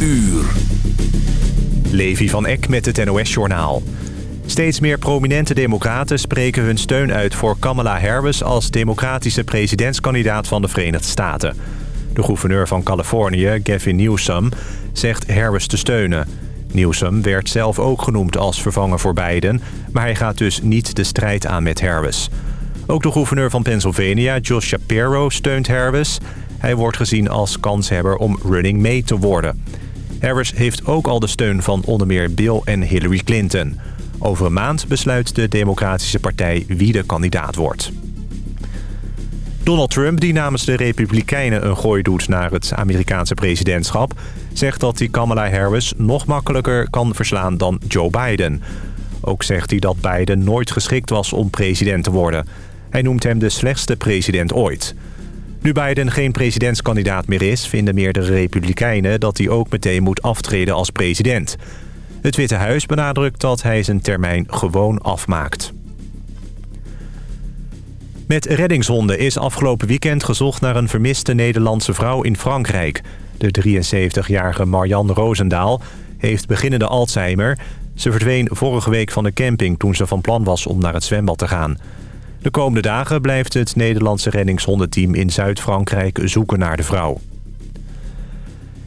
uur. Levi van Eck met het NOS-journaal. Steeds meer prominente democraten spreken hun steun uit voor Kamala Harris... als democratische presidentskandidaat van de Verenigde Staten. De gouverneur van Californië, Gavin Newsom, zegt Harris te steunen. Newsom werd zelf ook genoemd als vervanger voor Biden... maar hij gaat dus niet de strijd aan met Harris. Ook de gouverneur van Pennsylvania, Josh Shapiro, steunt Harris. Hij wordt gezien als kanshebber om running mate te worden. Harris heeft ook al de steun van onder meer Bill en Hillary Clinton... Over een maand besluit de Democratische Partij wie de kandidaat wordt. Donald Trump, die namens de Republikeinen een gooi doet naar het Amerikaanse presidentschap... zegt dat hij Kamala Harris nog makkelijker kan verslaan dan Joe Biden. Ook zegt hij dat Biden nooit geschikt was om president te worden. Hij noemt hem de slechtste president ooit. Nu Biden geen presidentskandidaat meer is, vinden meerdere Republikeinen... dat hij ook meteen moet aftreden als president... Het Witte Huis benadrukt dat hij zijn termijn gewoon afmaakt. Met reddingshonden is afgelopen weekend gezocht naar een vermiste Nederlandse vrouw in Frankrijk. De 73-jarige Marianne Roosendaal heeft beginnende Alzheimer. Ze verdween vorige week van de camping toen ze van plan was om naar het zwembad te gaan. De komende dagen blijft het Nederlandse reddingshondenteam in Zuid-Frankrijk zoeken naar de vrouw.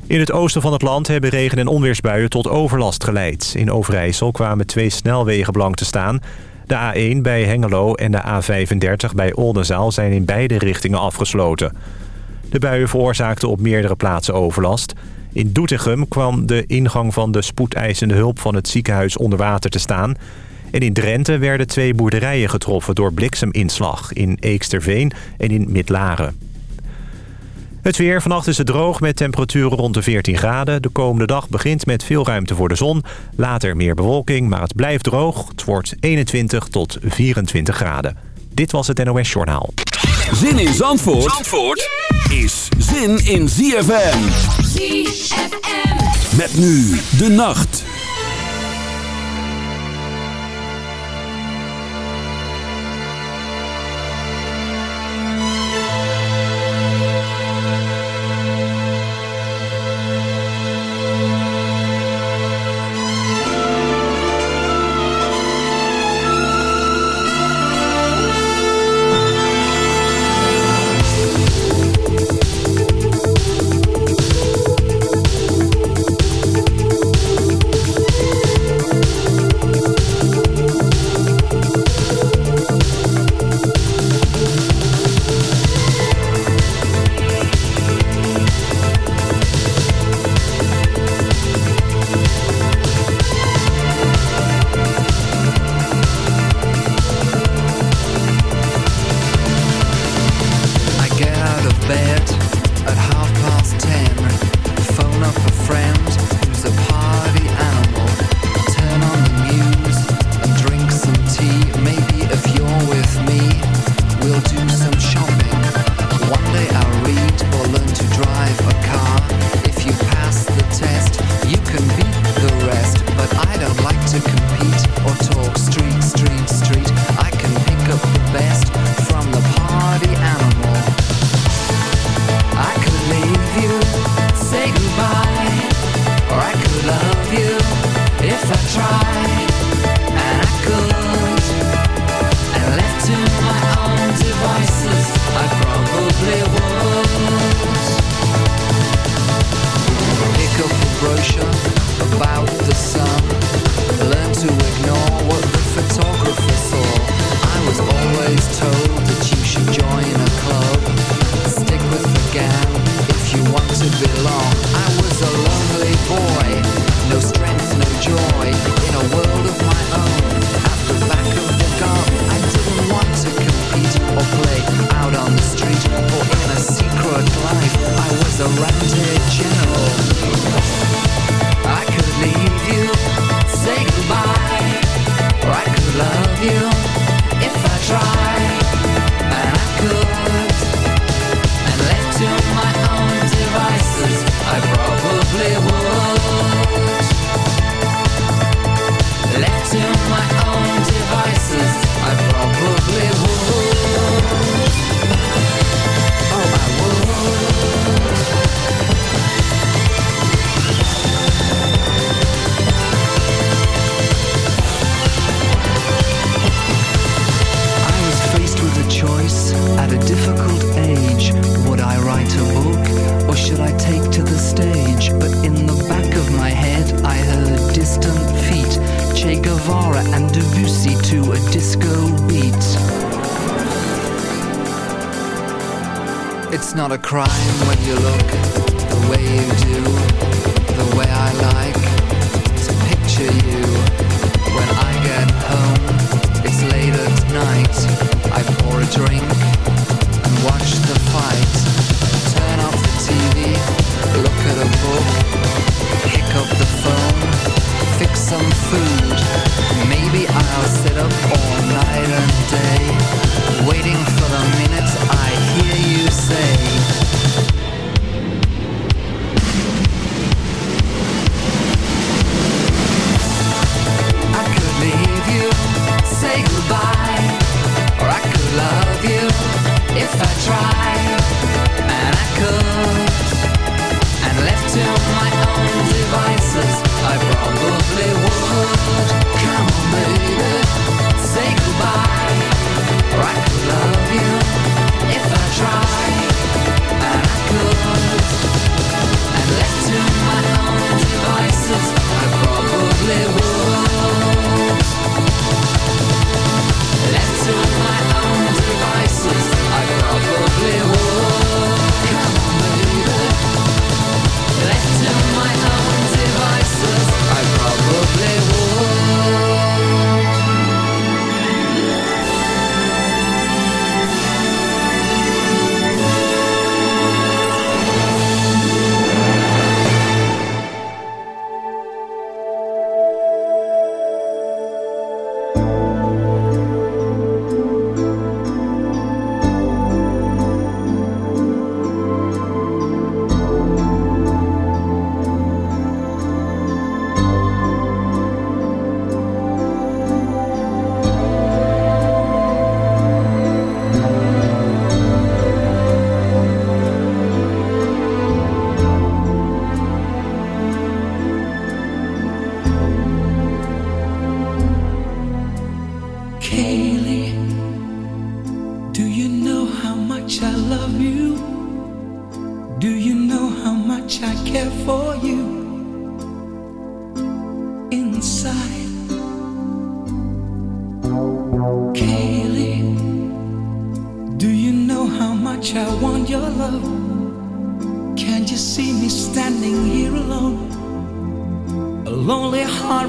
In het oosten van het land hebben regen- en onweersbuien tot overlast geleid. In Overijssel kwamen twee snelwegen blank te staan. De A1 bij Hengelo en de A35 bij Oldenzaal zijn in beide richtingen afgesloten. De buien veroorzaakten op meerdere plaatsen overlast. In Doetinchem kwam de ingang van de spoedeisende hulp van het ziekenhuis onder water te staan. En in Drenthe werden twee boerderijen getroffen door blikseminslag in Eeksterveen en in Midlaren. Het weer. Vannacht is het droog met temperaturen rond de 14 graden. De komende dag begint met veel ruimte voor de zon. Later meer bewolking, maar het blijft droog. Het wordt 21 tot 24 graden. Dit was het NOS Journaal. Zin in Zandvoort, Zandvoort is zin in ZFM. ZFM. Met nu de nacht.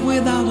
Without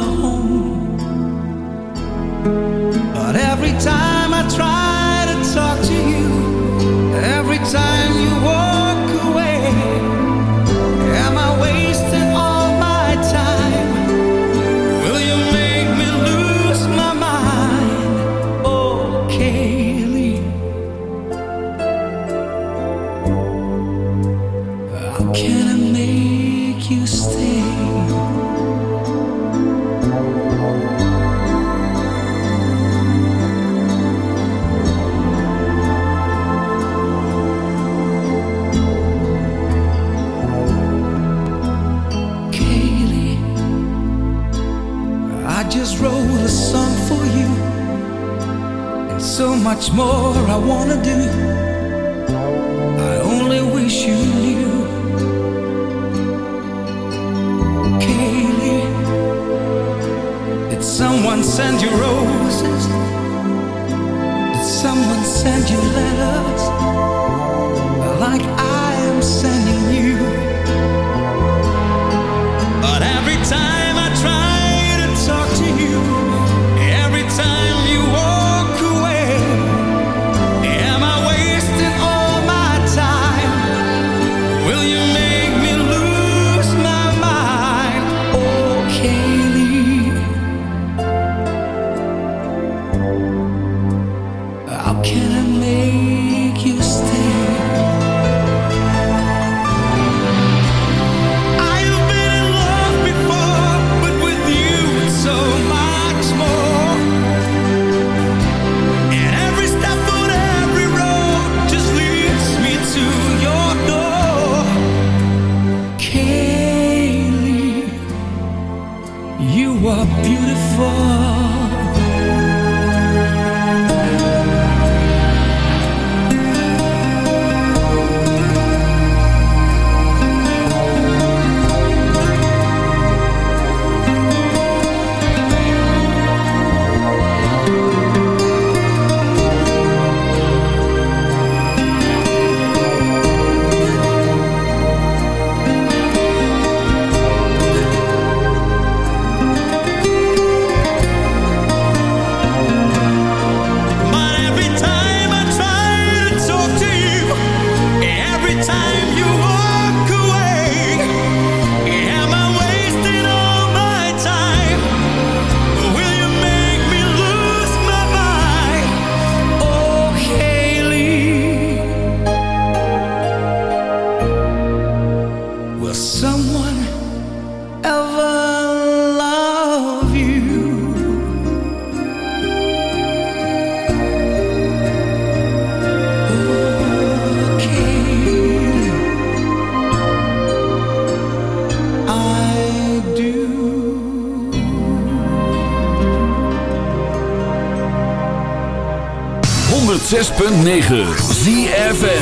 106.9 ZFN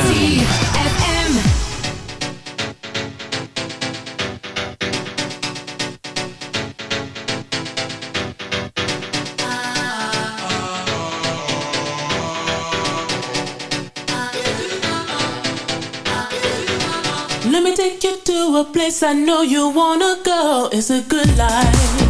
Let me take you to a place I know you wanna go. It's a good life.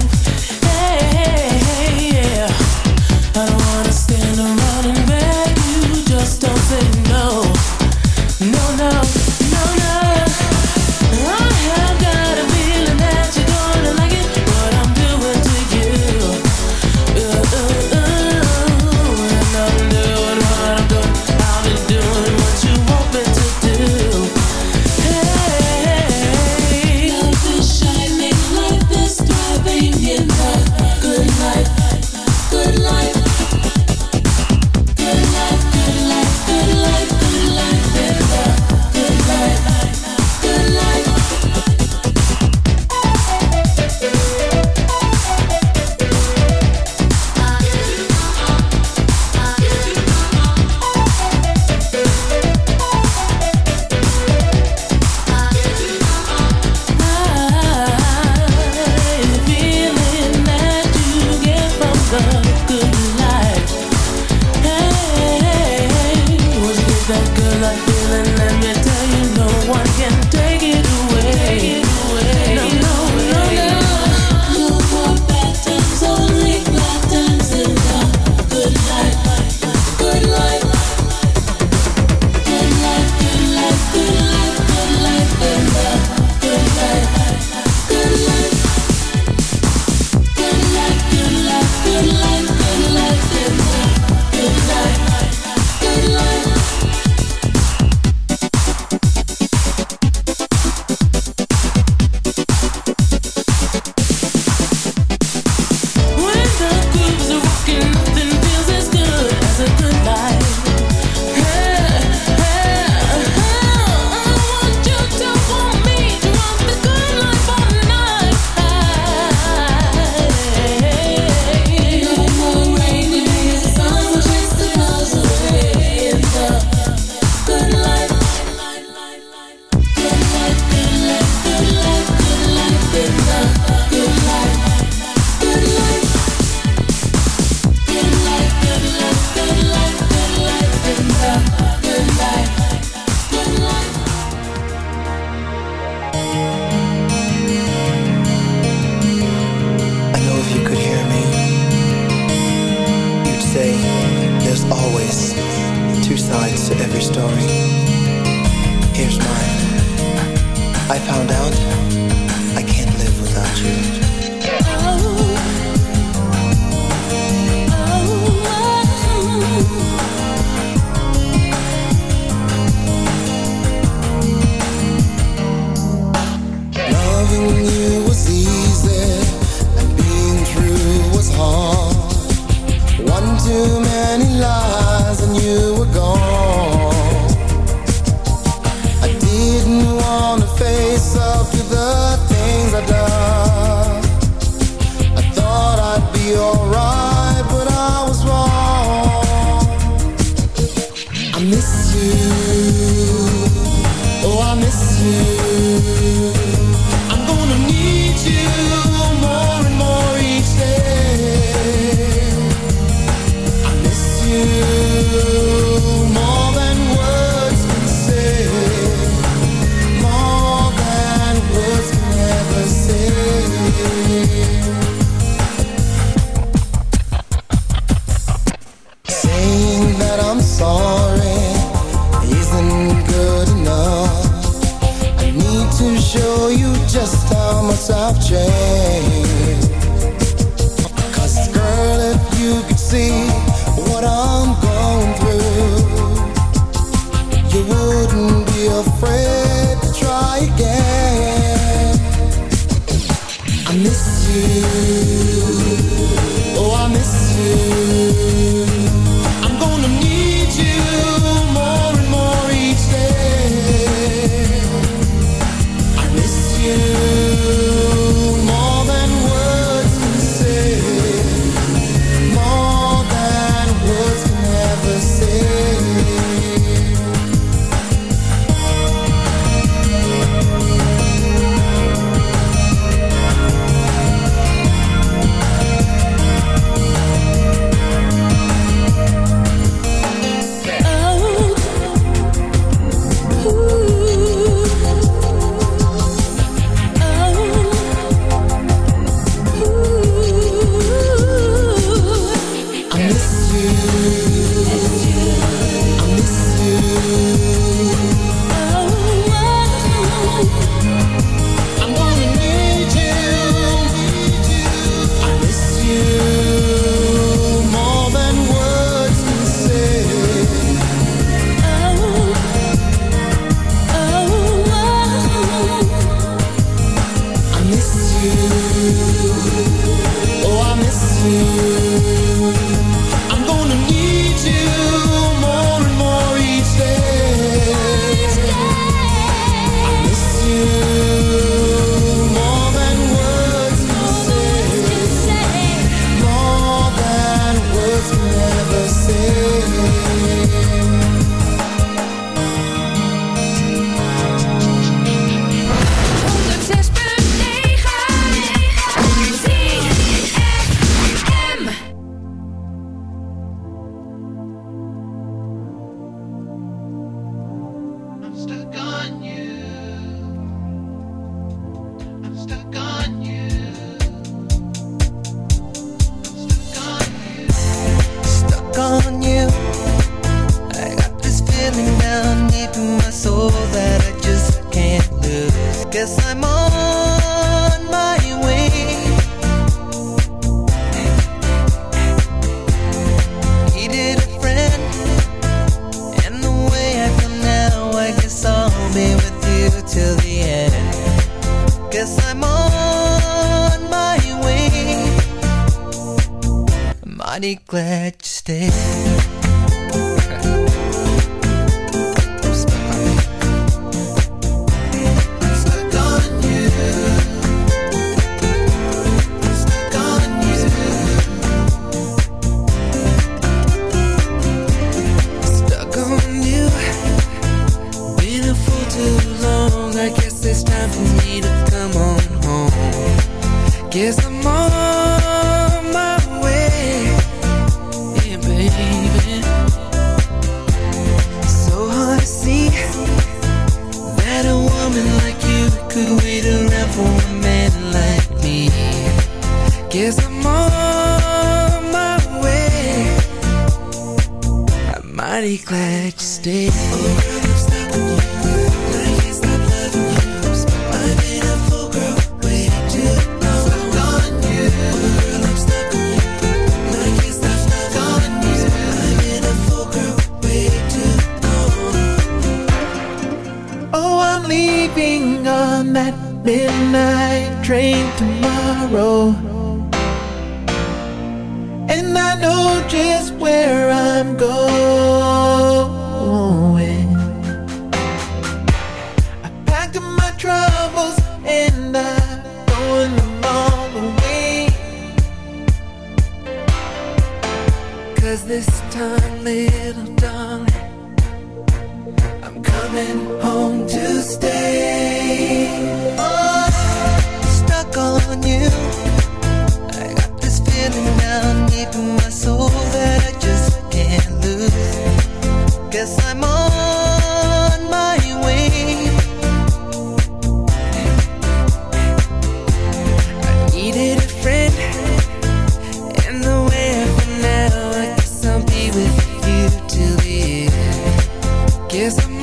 Yes,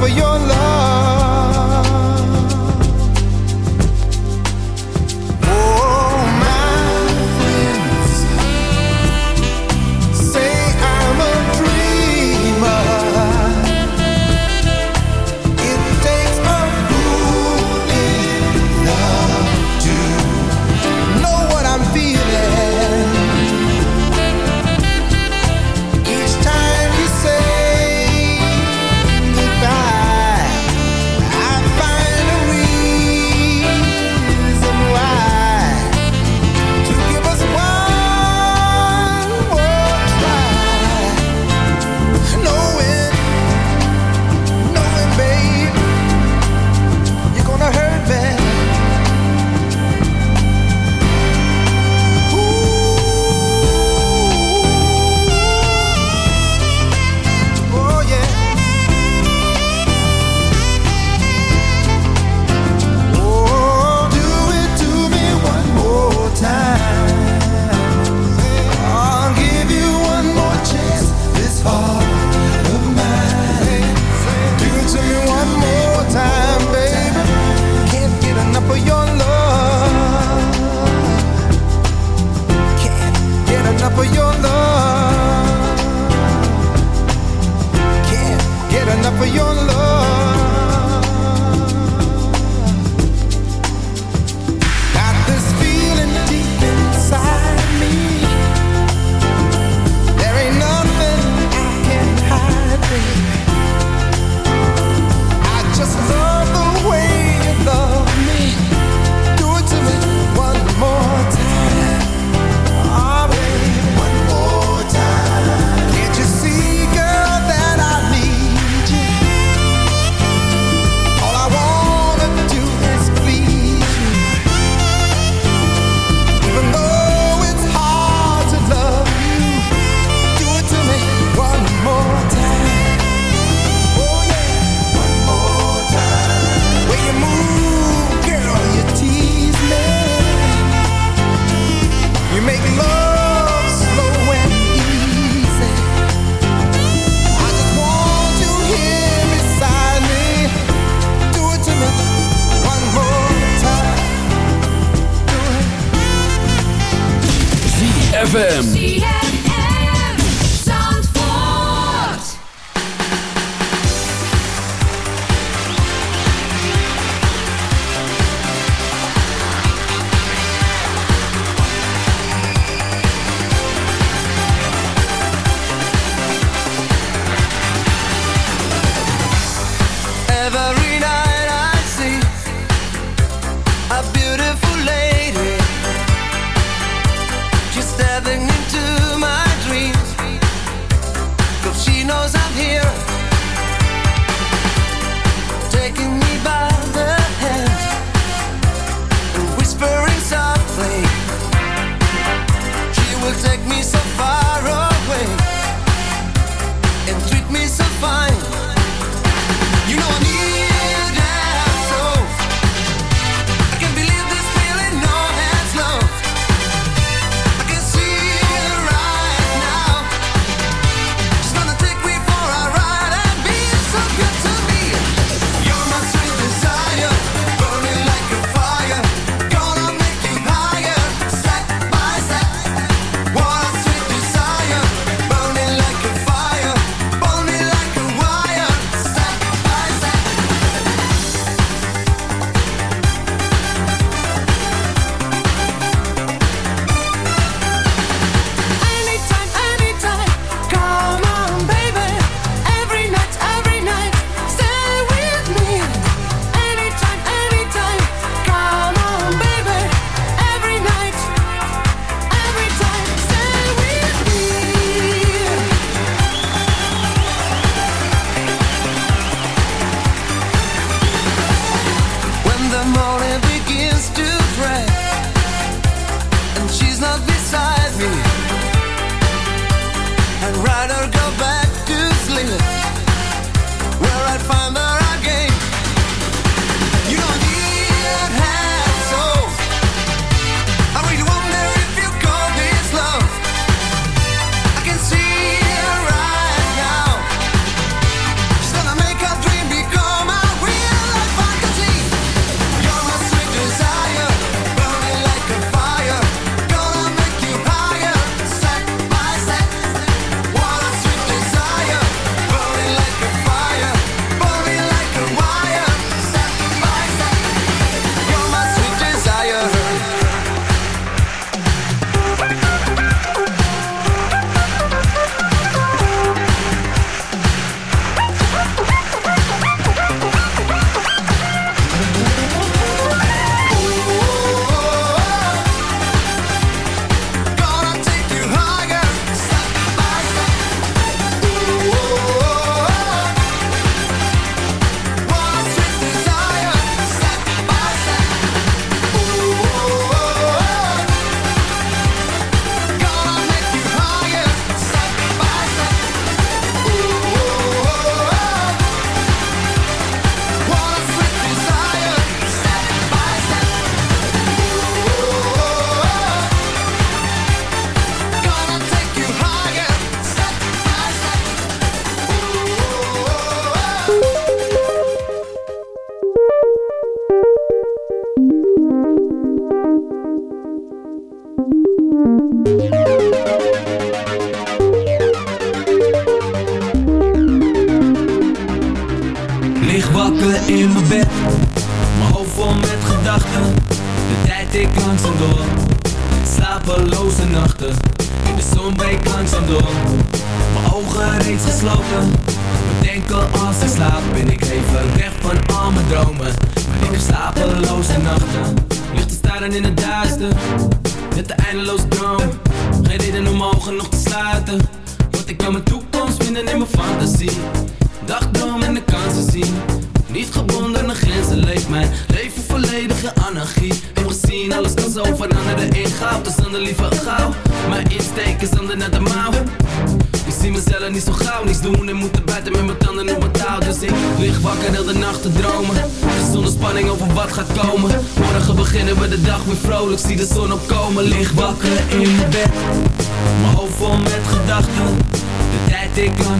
for your love.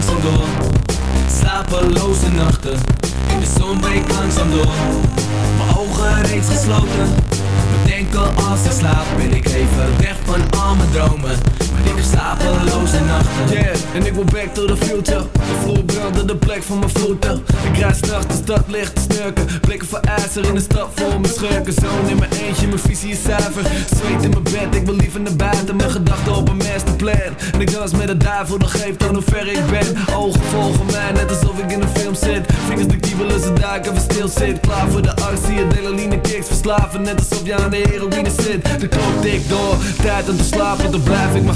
Langzaam door. Slapeloze nachten. In de zon breekt langzaam door. Mijn ogen reeds gesloten. Bedenken als ik slaap Ben ik even weg van al mijn dromen ik heb slapeloze nachten Yeah, en ik wil back to the future. De vloer brandde de plek van mijn voeten. Ik rijd s'nachts de stad licht te snurken. Blikken voor ijzer in de stad voor mijn schurken. Zoon in mijn eentje, mijn visie is zuiver. Zweet in mijn bed, ik wil liever naar buiten. Mijn gedachten op een masterplan. En ik dans met de duivel, dat geeft aan hoe ver ik ben. Ogen volgen mij, net alsof ik in een film zit. Vingers de kiebelen, ze duiken, even stil zit. Klaar voor de arts, zie je delaline kicks. Verslaven, net alsof je aan de heroïne zit. De klok tikt door, tijd om te slapen Dan blijf ik maar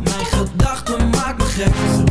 Jefferson.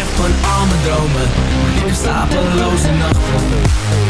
weg van al mijn dromen. Heb slapeloze nachten